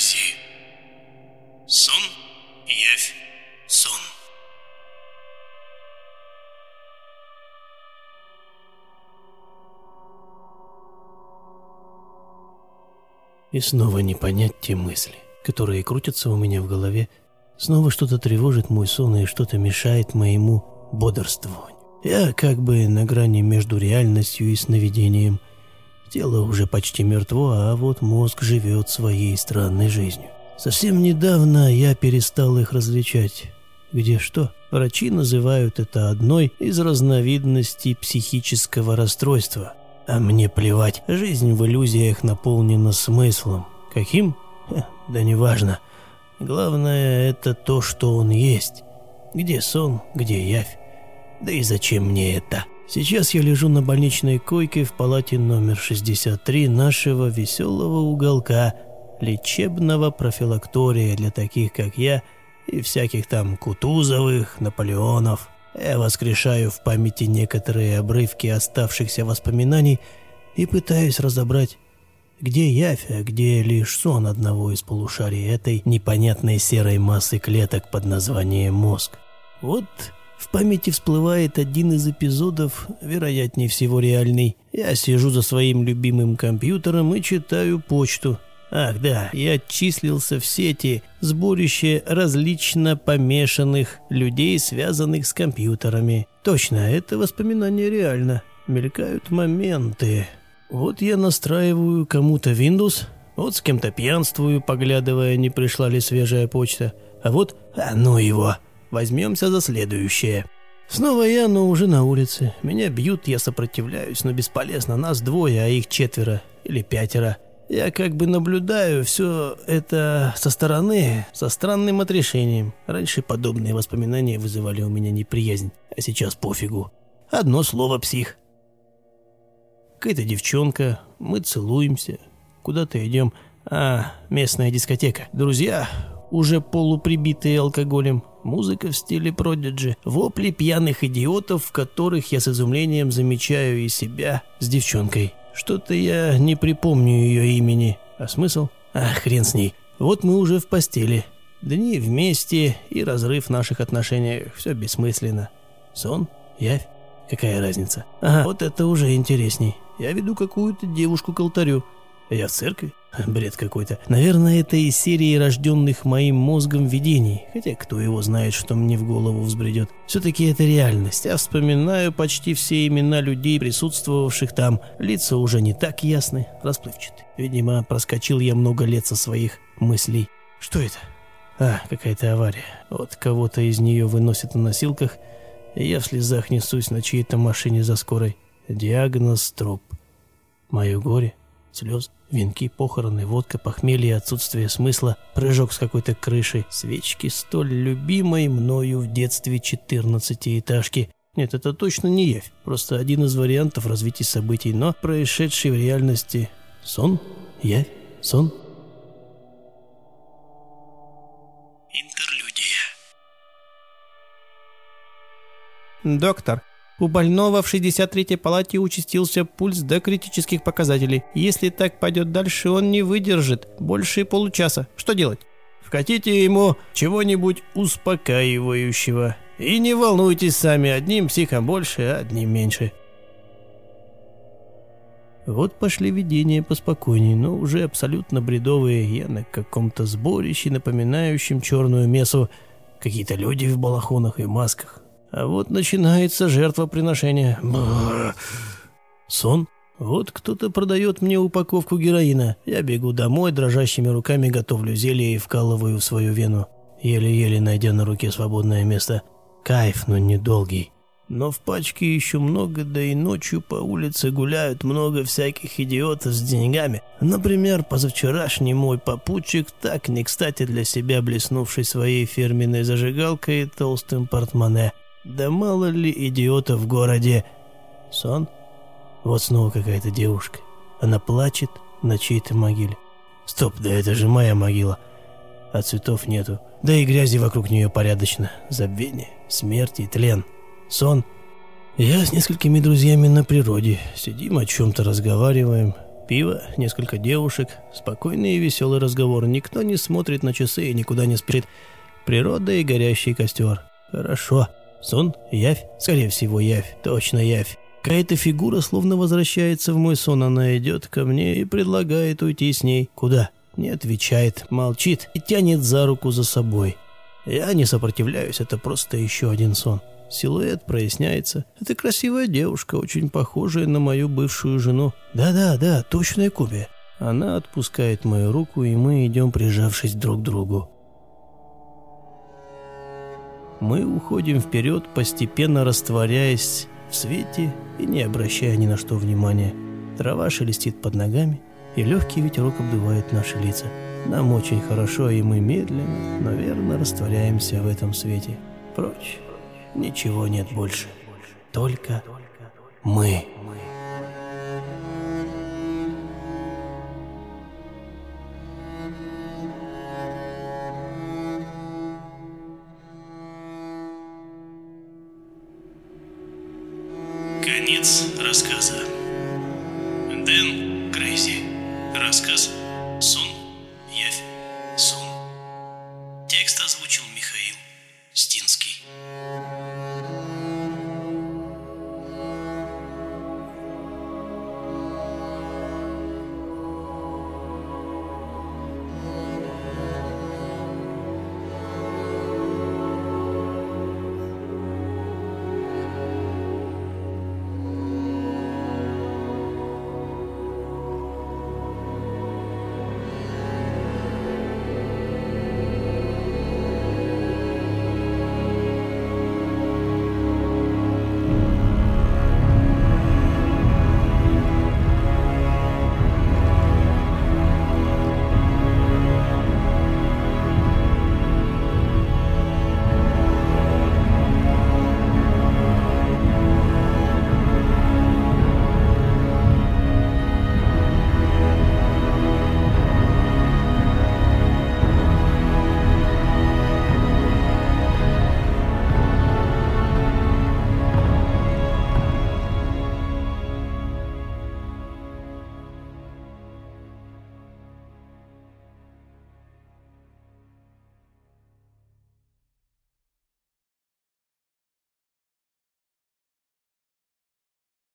Поэзии. Сон, явь, сон. И снова не понять те мысли, которые крутятся у меня в голове. Снова что-то тревожит мой сон и что-то мешает моему бодрствованию. Я как бы на грани между реальностью и сновидением. Тело уже почти мертво, а вот мозг живет своей странной жизнью. Совсем недавно я перестал их различать. Где что? Врачи называют это одной из разновидностей психического расстройства. А мне плевать, жизнь в иллюзиях наполнена смыслом. Каким? Ха, да неважно. Главное это то, что он есть. Где сон, где явь. Да и зачем мне это? Сейчас я лежу на больничной койке в палате номер 63 нашего веселого уголка, лечебного профилактория для таких, как я, и всяких там Кутузовых, Наполеонов. Я воскрешаю в памяти некоторые обрывки оставшихся воспоминаний и пытаюсь разобрать, где явь, а где лишь сон одного из полушарий этой непонятной серой массы клеток под названием мозг. Вот в памяти всплывает один из эпизодов, вероятнее всего реальный. Я сижу за своим любимым компьютером и читаю почту. Ах да, я отчислился в сети, сборище различно помешанных людей, связанных с компьютерами. Точно, это воспоминание реально. Мелькают моменты. Вот я настраиваю кому-то Windows, вот с кем-то пьянствую, поглядывая, не пришла ли свежая почта. А вот, а ну его, возьмемся за следующее. Снова я, но уже на улице. Меня бьют, я сопротивляюсь, но бесполезно. Нас двое, а их четверо или пятеро. Я как бы наблюдаю все это со стороны, со странным отрешением. Раньше подобные воспоминания вызывали у меня неприязнь, а сейчас пофигу. Одно слово «псих». Какая-то девчонка, мы целуемся, куда-то идем. А, местная дискотека. Друзья, уже полуприбитые алкоголем. Музыка в стиле продиджи. Вопли пьяных идиотов, в которых я с изумлением замечаю и себя с девчонкой. Что-то я не припомню ее имени. А смысл? А, хрен с ней. Вот мы уже в постели. Дни вместе и разрыв в наших отношениях. Все бессмысленно. Сон? Явь? Какая разница? Ага, вот это уже интересней. Я веду какую-то девушку к алтарю. Я в церкви? Бред какой-то. Наверное, это из серии рожденных моим мозгом видений. Хотя кто его знает, что мне в голову взбредет. Все-таки это реальность. Я вспоминаю почти все имена людей, присутствовавших там. Лица уже не так ясны, расплывчаты. Видимо, проскочил я много лет со своих мыслей. Что это? А, какая-то авария. Вот кого-то из нее выносят на носилках, я в слезах несусь на чьей-то машине за скорой. Диагноз труп. Мое горе, слезы. Венки, похороны, водка, похмелье, отсутствие смысла, прыжок с какой-то крышей, свечки столь любимой мною в детстве четырнадцатиэтажки. Нет, это точно не явь, просто один из вариантов развития событий, но происшедший в реальности сон, явь, сон. Интерлюдия. Доктор, у больного в 63-й палате участился пульс до критических показателей. Если так пойдет дальше, он не выдержит больше получаса. Что делать? Вкатите ему чего-нибудь успокаивающего. И не волнуйтесь сами, одним психом больше, одним меньше. Вот пошли видения поспокойнее, но уже абсолютно бредовые. Я на каком-то сборище, напоминающем черную месу. Какие-то люди в балахонах и масках. А вот начинается жертвоприношение. Бррр. Сон? Вот кто-то продает мне упаковку героина. Я бегу домой, дрожащими руками готовлю зелье и вкалываю в свою вену, еле-еле найдя на руке свободное место. Кайф, но недолгий. Но в пачке еще много, да и ночью по улице гуляют много всяких идиотов с деньгами. Например, позавчерашний мой попутчик, так не кстати для себя блеснувший своей фирменной зажигалкой и толстым портмоне. Да мало ли идиотов в городе. Сон? Вот снова какая-то девушка. Она плачет на чьей-то могиле. Стоп, да это же моя могила. А цветов нету. Да и грязи вокруг нее порядочно. Забвение, смерть и тлен. Сон. Я с несколькими друзьями на природе. Сидим, о чем-то разговариваем. Пиво, несколько девушек, спокойный и веселый разговор. Никто не смотрит на часы и никуда не спит. Природа и горящий костер. Хорошо. Сон? Явь? Скорее всего, явь. Точно явь. Какая-то фигура словно возвращается в мой сон. Она идет ко мне и предлагает уйти с ней. Куда? Не отвечает, молчит и тянет за руку за собой. Я не сопротивляюсь, это просто еще один сон. Силуэт проясняется. Это красивая девушка, очень похожая на мою бывшую жену. Да-да-да, точная копия. Она отпускает мою руку, и мы идем, прижавшись друг к другу. Мы уходим вперед, постепенно растворяясь в свете и не обращая ни на что внимания. Трава шелестит под ногами, и легкий ветерок обдувает наши лица. Нам очень хорошо, и мы медленно, но верно растворяемся в этом свете. Прочь ничего нет больше. Только мы. Рассказа. Дэн Крейзи. Рассказ «Сон, явь, сон». Текст озвучил Михаил Стинский.